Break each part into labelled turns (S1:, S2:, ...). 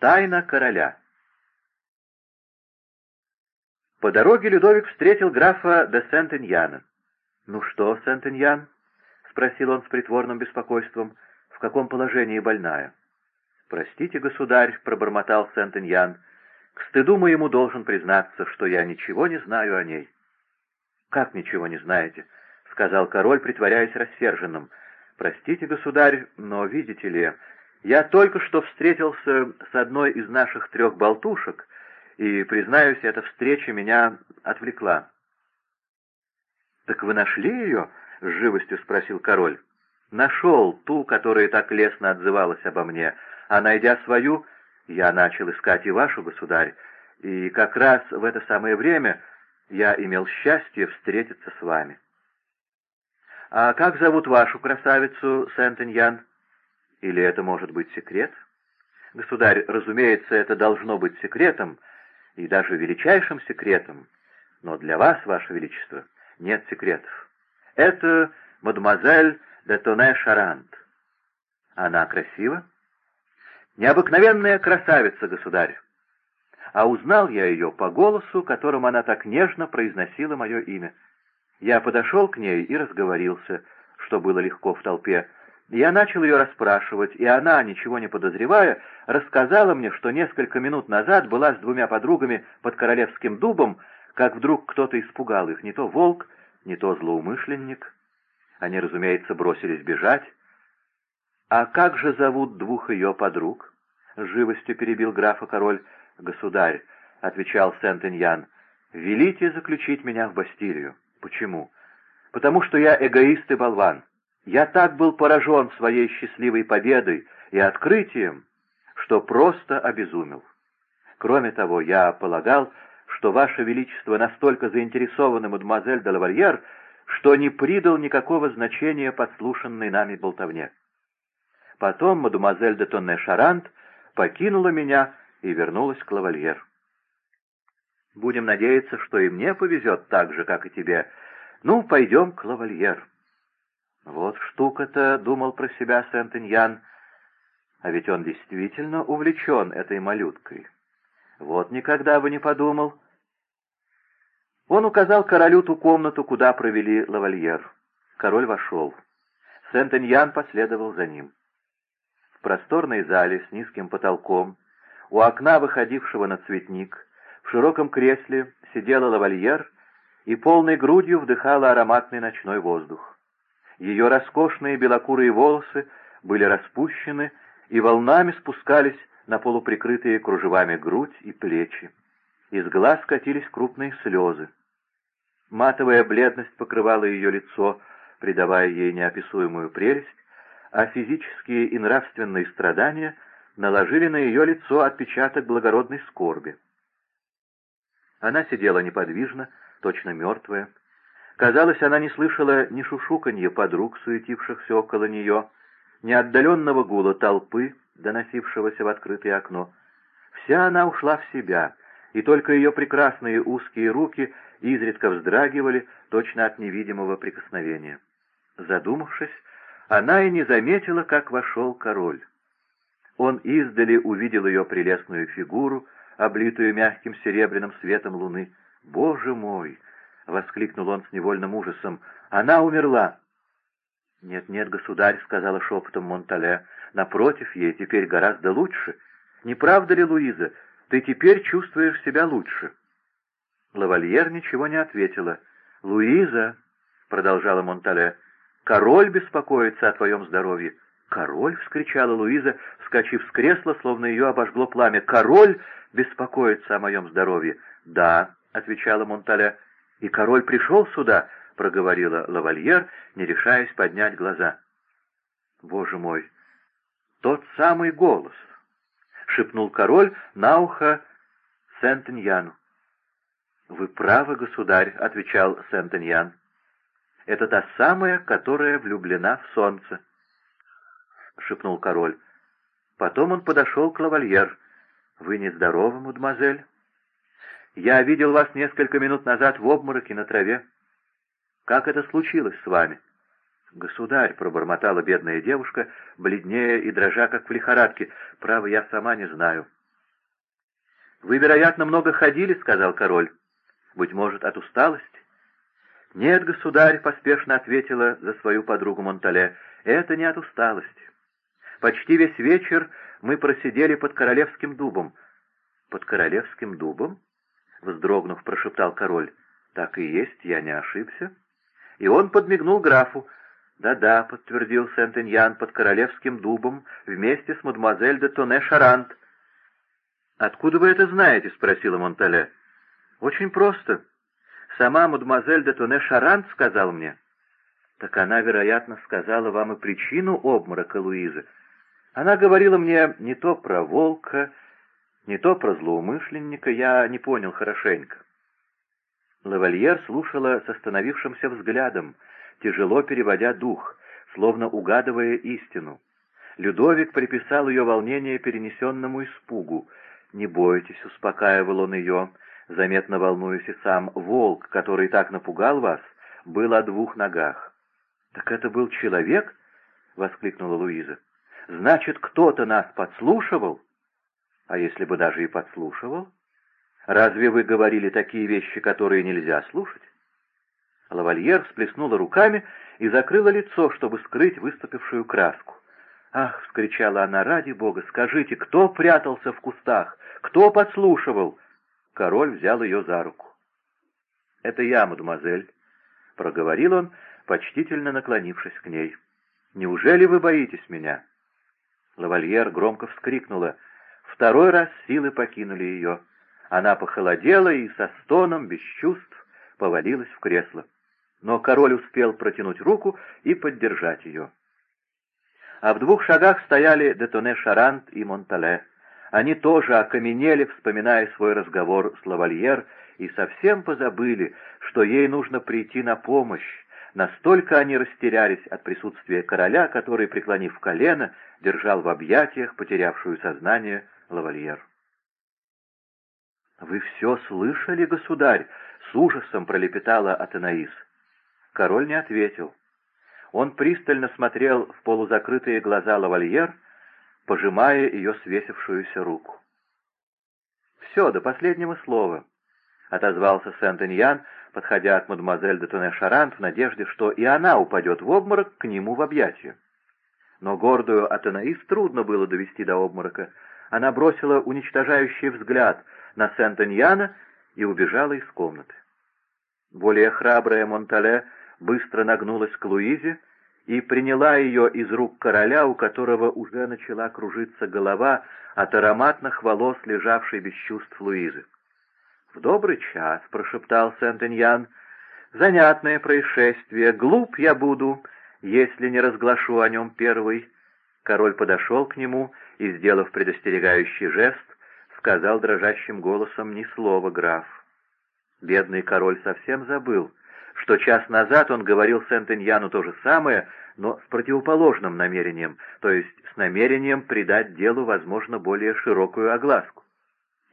S1: Тайна короля. По дороге Людовик встретил графа де Сент-Иньяна. «Ну что, Сент-Иньян?» — спросил он с притворным беспокойством. «В каком положении больная?» «Простите, государь», — пробормотал Сент-Иньян. «К стыду моему должен признаться, что я ничего не знаю о ней». «Как ничего не знаете?» — сказал король, притворяясь рассерженным. «Простите, государь, но видите ли, я только что встретился с одной из наших трех болтушек, и, признаюсь, эта встреча меня отвлекла». «Так вы нашли ее?» — с живостью спросил король. «Нашел ту, которая так лестно отзывалась обо мне, а, найдя свою, я начал искать и вашу, государь, и как раз в это самое время я имел счастье встретиться с вами». «А как зовут вашу красавицу, Сент-Иньян?» Или это может быть секрет? Государь, разумеется, это должно быть секретом, и даже величайшим секретом, но для вас, Ваше Величество, нет секретов. Это мадемуазель де Тоне Шарант. Она красива? Необыкновенная красавица, государь. А узнал я ее по голосу, которым она так нежно произносила мое имя. Я подошел к ней и разговорился, что было легко в толпе, я начал ее расспрашивать, и она, ничего не подозревая, рассказала мне, что несколько минут назад была с двумя подругами под королевским дубом, как вдруг кто-то испугал их, не то волк, не то злоумышленник. Они, разумеется, бросились бежать. «А как же зовут двух ее подруг?» — живостью перебил графа король. «Государь», — отвечал Сент-Иньян, — «велите заключить меня в Бастилию». «Почему?» «Потому что я эгоист и болван». Я так был поражен своей счастливой победой и открытием, что просто обезумел. Кроме того, я полагал, что Ваше Величество настолько заинтересованы мадемуазель де лавальер, что не придал никакого значения подслушанной нами болтовне. Потом мадемуазель де Тонне Шарант покинула меня и вернулась к лавальер. Будем надеяться, что и мне повезет так же, как и тебе. Ну, пойдем к лавальер. Вот штука-то, — думал про себя Сент-Иньян, — а ведь он действительно увлечен этой малюткой. Вот никогда бы не подумал. Он указал королю ту комнату, куда провели лавальер. Король вошел. Сент-Иньян последовал за ним. В просторной зале с низким потолком, у окна, выходившего на цветник, в широком кресле сидела лавальер и полной грудью вдыхала ароматный ночной воздух. Ее роскошные белокурые волосы были распущены и волнами спускались на полуприкрытые кружевами грудь и плечи. Из глаз катились крупные слезы. Матовая бледность покрывала ее лицо, придавая ей неописуемую прелесть, а физические и нравственные страдания наложили на ее лицо отпечаток благородной скорби. Она сидела неподвижно, точно мертвая, Казалось, она не слышала ни шушуканья подруг, суетившихся около нее, ни отдаленного гула толпы, доносившегося в открытое окно. Вся она ушла в себя, и только ее прекрасные узкие руки изредка вздрагивали точно от невидимого прикосновения. Задумавшись, она и не заметила, как вошел король. Он издали увидел ее прелестную фигуру, облитую мягким серебряным светом луны. «Боже мой!» — воскликнул он с невольным ужасом. «Она умерла!» «Нет-нет, государь», — сказала шепотом Монтале, — «напротив, ей теперь гораздо лучше. Не правда ли, Луиза, ты теперь чувствуешь себя лучше?» Лавальер ничего не ответила. «Луиза», — продолжала Монтале, — «король беспокоится о твоем здоровье». «Король!» — вскричала Луиза, вскочив с кресла, словно ее обожгло пламя. «Король беспокоится о моем здоровье!» «Да», — отвечала Монтале, — «И король пришел сюда?» — проговорила лавальер, не решаясь поднять глаза. «Боже мой! Тот самый голос!» — шепнул король на ухо Сент-Иньяну. «Вы правы, государь», — отвечал Сент-Иньян. «Это та самая, которая влюблена в солнце», — шепнул король. Потом он подошел к лавальер. «Вы нездоровы, мадемуазель?» Я видел вас несколько минут назад в обмороке на траве. Как это случилось с вами?» «Государь», — пробормотала бедная девушка, бледнее и дрожа, как в лихорадке, — «право, я сама не знаю». «Вы, вероятно, много ходили», — сказал король. «Быть может, от усталости?» «Нет, государь», — поспешно ответила за свою подругу Монтале, — «это не от усталости. Почти весь вечер мы просидели под королевским дубом». «Под королевским дубом?» — вздрогнув, прошептал король. «Так и есть, я не ошибся». И он подмигнул графу. «Да-да», — подтвердил Сент-Эньян, — «под королевским дубом, вместе с мадемуазель де Тоне Шарант». «Откуда вы это знаете?» — спросила Монтале. «Очень просто. Сама мадемуазель де Тоне Шарант сказал мне». «Так она, вероятно, сказала вам и причину обморока Луизы. Она говорила мне не то про волка, не то про злоумышленника, я не понял хорошенько». Лавальер слушала с остановившимся взглядом, тяжело переводя дух, словно угадывая истину. Людовик приписал ее волнение перенесенному испугу. «Не бойтесь», — успокаивал он ее, заметно волнуясь и сам, «волк, который так напугал вас, был о двух ногах». «Так это был человек?» — воскликнула Луиза. «Значит, кто-то нас подслушивал?» «А если бы даже и подслушивал?» Разве вы говорили такие вещи, которые нельзя слушать?» Лавальер всплеснула руками и закрыла лицо, чтобы скрыть выступившую краску. «Ах!» — вскричала она, — «ради бога, скажите, кто прятался в кустах? Кто подслушивал?» Король взял ее за руку. «Это я, мадемуазель», — проговорил он, почтительно наклонившись к ней. «Неужели вы боитесь меня?» Лавальер громко вскрикнула. Второй раз силы покинули ее. Она похолодела и со стоном, без чувств, повалилась в кресло. Но король успел протянуть руку и поддержать ее. А в двух шагах стояли Детоне Шарант и Монтале. Они тоже окаменели, вспоминая свой разговор с лавальер, и совсем позабыли, что ей нужно прийти на помощь. Настолько они растерялись от присутствия короля, который, преклонив колено, держал в объятиях потерявшую сознание лавальер. «Вы все слышали, государь?» — с ужасом пролепетала Атанаис. Король не ответил. Он пристально смотрел в полузакрытые глаза лавальер, пожимая ее свесившуюся руку. «Все, до последнего слова», — отозвался Сент-Эньян, подходя к мадемуазель де Тоне-Шарант в надежде, что и она упадет в обморок к нему в объятия. Но гордую Атанаис трудно было довести до обморока. Она бросила уничтожающий взгляд на Сент-Эньяна и убежала из комнаты. Более храбрая Монтале быстро нагнулась к Луизе и приняла ее из рук короля, у которого уже начала кружиться голова от ароматных волос, лежавшей без чувств Луизы. «В добрый час», — прошептал Сент-Эньян, — «занятное происшествие, глуп я буду, если не разглашу о нем первый». Король подошел к нему и, сделав предостерегающий жест, сказал дрожащим голосом ни слова граф. Бедный король совсем забыл, что час назад он говорил Сент-Эньяну то же самое, но с противоположным намерением, то есть с намерением придать делу, возможно, более широкую огласку.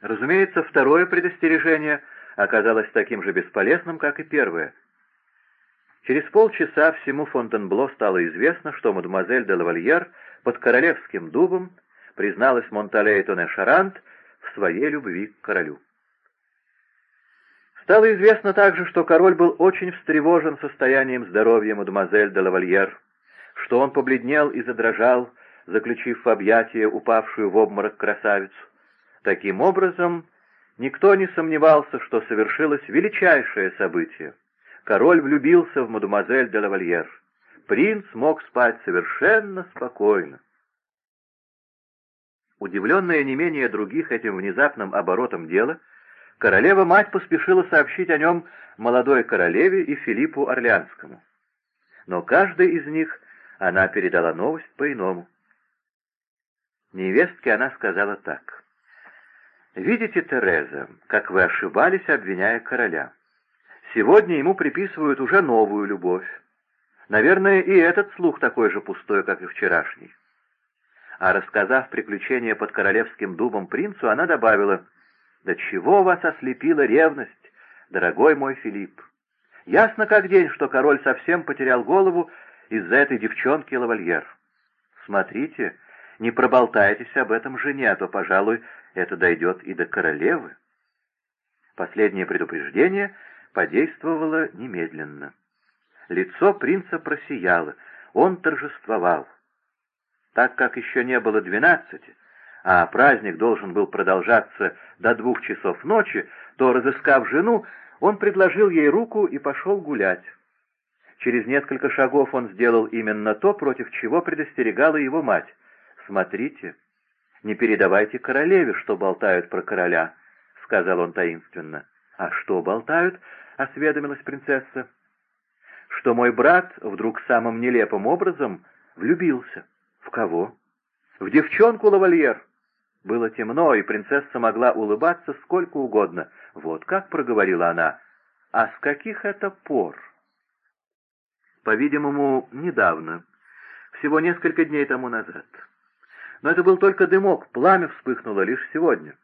S1: Разумеется, второе предостережение оказалось таким же бесполезным, как и первое. Через полчаса всему Фонтенбло стало известно, что мадемуазель де Лавальер под королевским дубом призналась Монтале и Тоне Шарант в своей любви к королю. Стало известно также, что король был очень встревожен состоянием здоровья мадемуазель де лавальер, что он побледнел и задрожал, заключив в объятия упавшую в обморок красавицу. Таким образом, никто не сомневался, что совершилось величайшее событие. Король влюбился в мадемуазель де лавальер. Принц мог спать совершенно спокойно. Удивленная не менее других этим внезапным оборотом дела, королева-мать поспешила сообщить о нем молодой королеве и Филиппу Орлеанскому. Но каждой из них она передала новость по-иному. Невестке она сказала так. «Видите, Тереза, как вы ошибались, обвиняя короля. Сегодня ему приписывают уже новую любовь. Наверное, и этот слух такой же пустой, как и вчерашний а рассказав приключения под королевским дубом принцу, она добавила, «Да чего вас ослепила ревность, дорогой мой Филипп? Ясно как день, что король совсем потерял голову из-за этой девчонки лавальер. Смотрите, Не проболтайтесь об этом жене, а то, пожалуй, это дойдет и до королевы. Последнее предупреждение подействовало немедленно. Лицо принца просияло, он торжествовал. Так как еще не было двенадцати, а праздник должен был продолжаться до двух часов ночи, то, разыскав жену, он предложил ей руку и пошел гулять. Через несколько шагов он сделал именно то, против чего предостерегала его мать. «Смотрите, не передавайте королеве, что болтают про короля», — сказал он таинственно. «А что болтают?» — осведомилась принцесса. «Что мой брат вдруг самым нелепым образом влюбился». «В кого?» «В девчонку лавальер». Было темно, и принцесса могла улыбаться сколько угодно. «Вот как», — проговорила она, — «а с каких это пор?» «По-видимому, недавно, всего несколько дней тому назад». Но это был только дымок, пламя вспыхнуло лишь сегодня.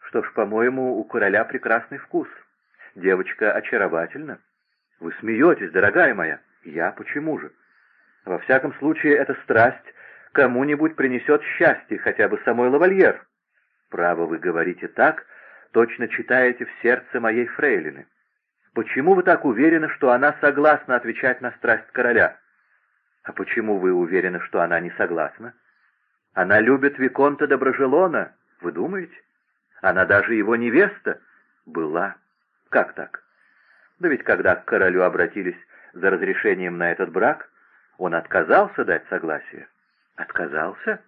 S1: Что ж, по-моему, у короля прекрасный вкус. Девочка очаровательна. Вы смеетесь, дорогая моя. Я почему же? Во всяком случае, эта страсть кому-нибудь принесет счастье, хотя бы самой лавальер. Право, вы говорите так, точно читаете в сердце моей фрейлины. Почему вы так уверены, что она согласна отвечать на страсть короля? А почему вы уверены, что она не согласна? Она любит Виконта Доброжелона, вы думаете? Она даже его невеста была. Как так? Да ведь когда к королю обратились за разрешением на этот брак, он отказался дать согласие. Отказался?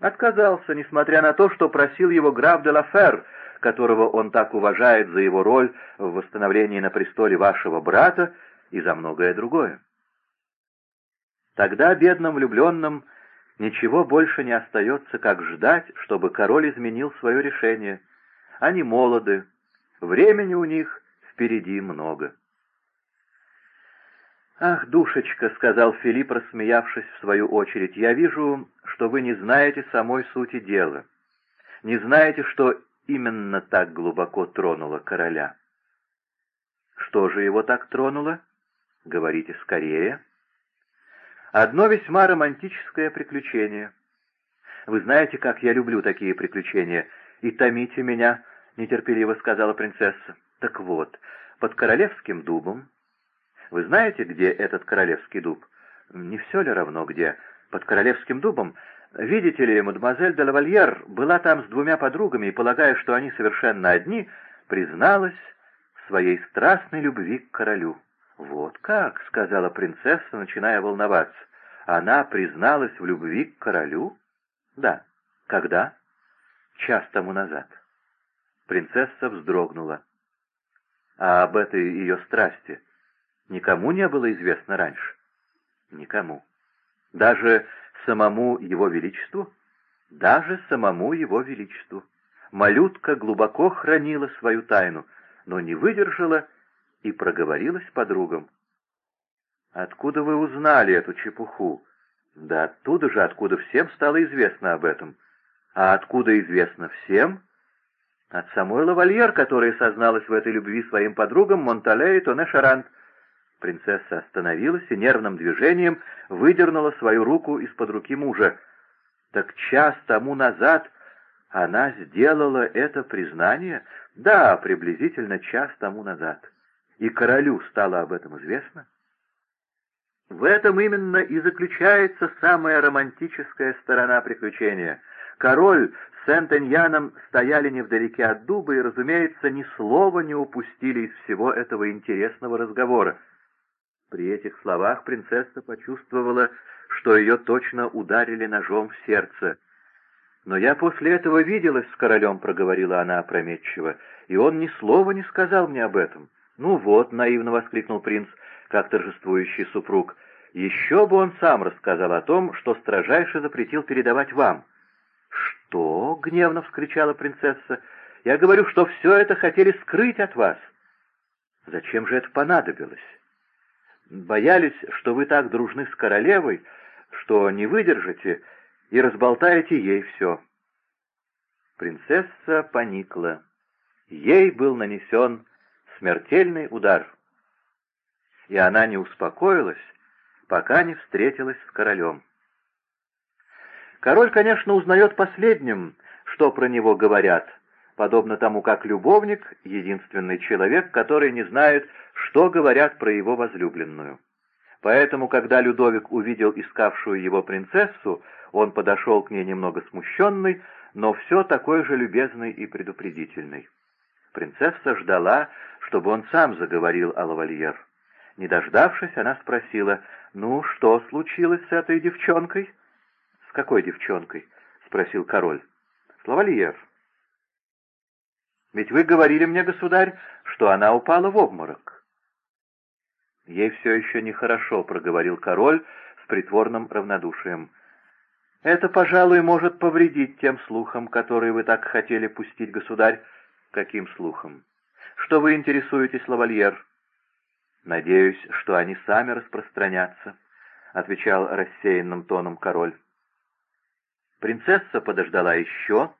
S1: Отказался, несмотря на то, что просил его граф де Лафер, которого он так уважает за его роль в восстановлении на престоле вашего брата и за многое другое. Тогда бедным влюбленным Ничего больше не остается, как ждать, чтобы король изменил свое решение. Они молоды, времени у них впереди много. «Ах, душечка», — сказал Филипп, рассмеявшись в свою очередь, — «я вижу, что вы не знаете самой сути дела, не знаете, что именно так глубоко тронуло короля». «Что же его так тронуло? Говорите скорее». Одно весьма романтическое приключение. Вы знаете, как я люблю такие приключения, и томите меня, — нетерпеливо сказала принцесса. Так вот, под королевским дубом... Вы знаете, где этот королевский дуб? Не все ли равно где? Под королевским дубом... Видите ли, мадемуазель де лавальер была там с двумя подругами и, полагая, что они совершенно одни, призналась в своей страстной любви к королю. «Вот как», — сказала принцесса, начиная волноваться. «Она призналась в любви к королю?» «Да». «Когда?» «Час тому назад». Принцесса вздрогнула. «А об этой ее страсти никому не было известно раньше?» «Никому». «Даже самому его величеству?» «Даже самому его величеству». Малютка глубоко хранила свою тайну, но не выдержала и проговорилась подругам. «Откуда вы узнали эту чепуху?» «Да оттуда же, откуда всем стало известно об этом». «А откуда известно всем?» «От самой лавальер, которая созналась в этой любви своим подругам Монтале и Тоне Шарант». Принцесса остановилась и нервным движением выдернула свою руку из-под руки мужа. «Так час тому назад она сделала это признание?» «Да, приблизительно час тому назад» и королю стало об этом известно? В этом именно и заключается самая романтическая сторона приключения. Король с Сент-Эньяном стояли невдалеке от дуба и, разумеется, ни слова не упустили из всего этого интересного разговора. При этих словах принцесса почувствовала, что ее точно ударили ножом в сердце. «Но я после этого виделась с королем», — проговорила она опрометчиво, — «и он ни слова не сказал мне об этом». «Ну вот», — наивно воскликнул принц, как торжествующий супруг, — «еще бы он сам рассказал о том, что строжайше запретил передавать вам». «Что?» — гневно вскричала принцесса. «Я говорю, что все это хотели скрыть от вас». «Зачем же это понадобилось?» «Боялись, что вы так дружны с королевой, что не выдержите и разболтаете ей все». Принцесса поникла. Ей был нанесен смертельный удар. И она не успокоилась, пока не встретилась с королем. Король, конечно, узнает последним, что про него говорят, подобно тому, как любовник — единственный человек, который не знает, что говорят про его возлюбленную. Поэтому, когда Людовик увидел искавшую его принцессу, он подошел к ней немного смущенный, но все такой же любезный и предупредительный. Принцесса ждала, чтобы он сам заговорил о лавальер. Не дождавшись, она спросила, «Ну, что случилось с этой девчонкой?» «С какой девчонкой?» — спросил король. «С лавальер». «Ведь вы говорили мне, государь, что она упала в обморок». «Ей все еще нехорошо», — проговорил король с притворным равнодушием. «Это, пожалуй, может повредить тем слухам, которые вы так хотели пустить, государь». «Каким слухом?» «Что вы интересуетесь, лавальер?» «Надеюсь, что они сами распространятся», — отвечал рассеянным тоном король. Принцесса подождала еще.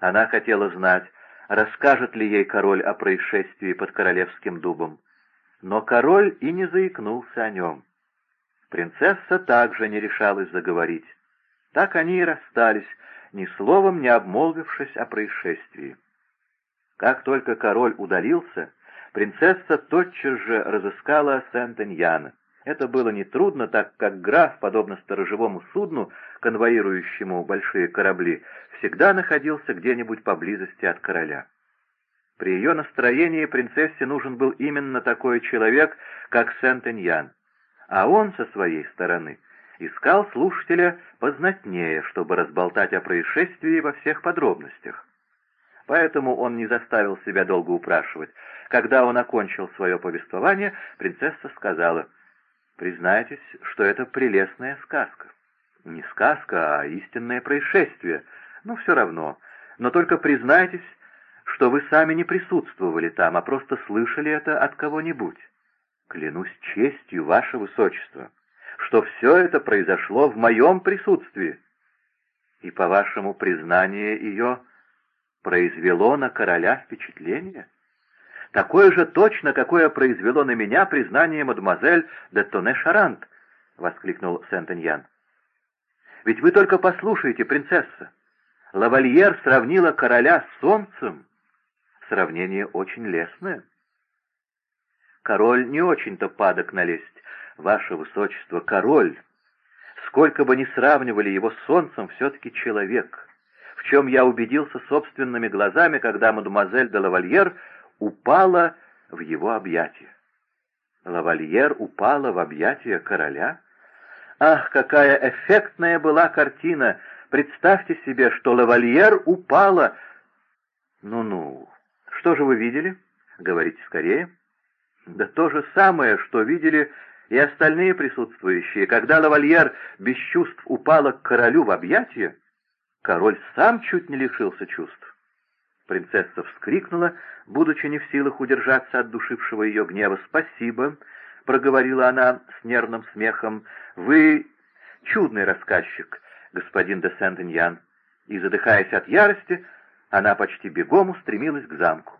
S1: Она хотела знать, расскажет ли ей король о происшествии под королевским дубом. Но король и не заикнулся о нем. Принцесса также не решалась заговорить. Так они и расстались, ни словом не обмолвившись о происшествии. Как только король удалился, принцесса тотчас же разыскала Сент-Эньяна. Это было нетрудно, так как граф, подобно сторожевому судну, конвоирующему большие корабли, всегда находился где-нибудь поблизости от короля. При ее настроении принцессе нужен был именно такой человек, как Сент-Эньян, а он со своей стороны искал слушателя познатнее, чтобы разболтать о происшествии во всех подробностях. Поэтому он не заставил себя долго упрашивать. Когда он окончил свое повествование, принцесса сказала, «Признайтесь, что это прелестная сказка». «Не сказка, а истинное происшествие. Ну, все равно. Но только признайтесь, что вы сами не присутствовали там, а просто слышали это от кого-нибудь. Клянусь честью, ваше высочество, что все это произошло в моем присутствии. И, по вашему признанию, ее произвело на короля впечатление? Такое же точно, какое произвело на меня признание мадемуазель де Тоне Шарант, — воскликнул Сент-Эньян. Ведь вы только послушайте, принцесса. Лавальер сравнила короля с солнцем. Сравнение очень лестное. Король не очень-то падок налезть, ваше высочество, король. Сколько бы ни сравнивали его с солнцем, все-таки человек в чем я убедился собственными глазами, когда мадемуазель де лавальер упала в его объятия. Лавальер упала в объятия короля? Ах, какая эффектная была картина! Представьте себе, что лавальер упала... Ну-ну, что же вы видели? Говорите скорее. Да то же самое, что видели и остальные присутствующие, когда лавальер без чувств упала к королю в объятия, Король сам чуть не лишился чувств. Принцесса вскрикнула, будучи не в силах удержаться от душившего ее гнева. «Спасибо», — проговорила она с нервным смехом, — «вы чудный рассказчик, господин де Сент-Эньян». И, задыхаясь от ярости, она почти бегом устремилась к замку.